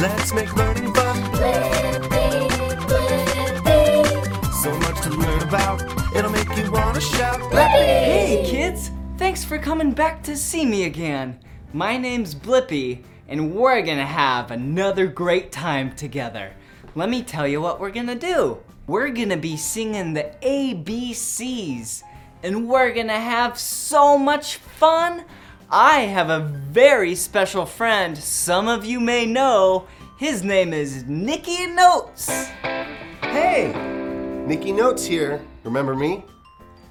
Let's make learning fun. Blippi, blippi. So much to learn about, it'll make you want to shout. Blippi! Hey, kids! Thanks for coming back to see me again. My name's Blippi, and we're gonna have another great time together. Let me tell you what we're gonna do. We're gonna be singing the ABCs, and we're gonna have so much fun. I have a very special friend, some of you may know. His name is Nicky Notes. Hey, Nicky Notes here. Remember me?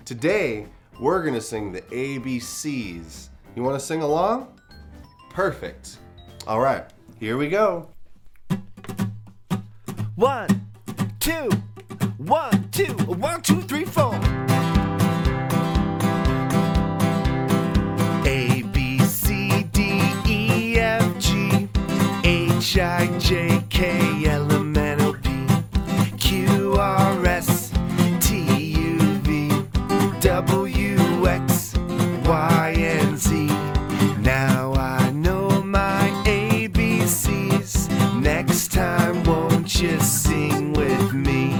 Today, we're gonna sing the ABCs. You wanna sing along? Perfect. All right, here we go. One, two, one, two, one, two, three, J K L M N O P Q R S T U V W X Y and Z. Now I know my ABCs. Next time, won't you sing with me?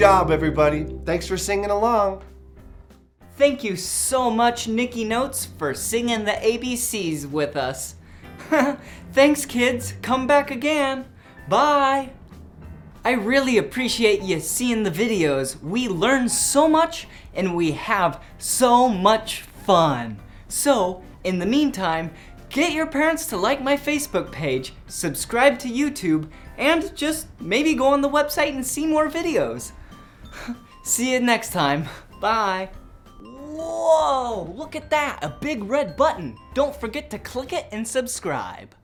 Job, everybody. Thanks for singing along. Thank you so much, Nicky Notes, for singing the ABCs with us. Thanks, kids. Come back again. Bye. I really appreciate you seeing the videos. We learn so much and we have so much fun. So, in the meantime, get your parents to like my Facebook page, subscribe to YouTube, and just maybe go on the website and see more videos. See you next time. Bye. Whoa, look at that, a big red button. Don't forget to click it and subscribe.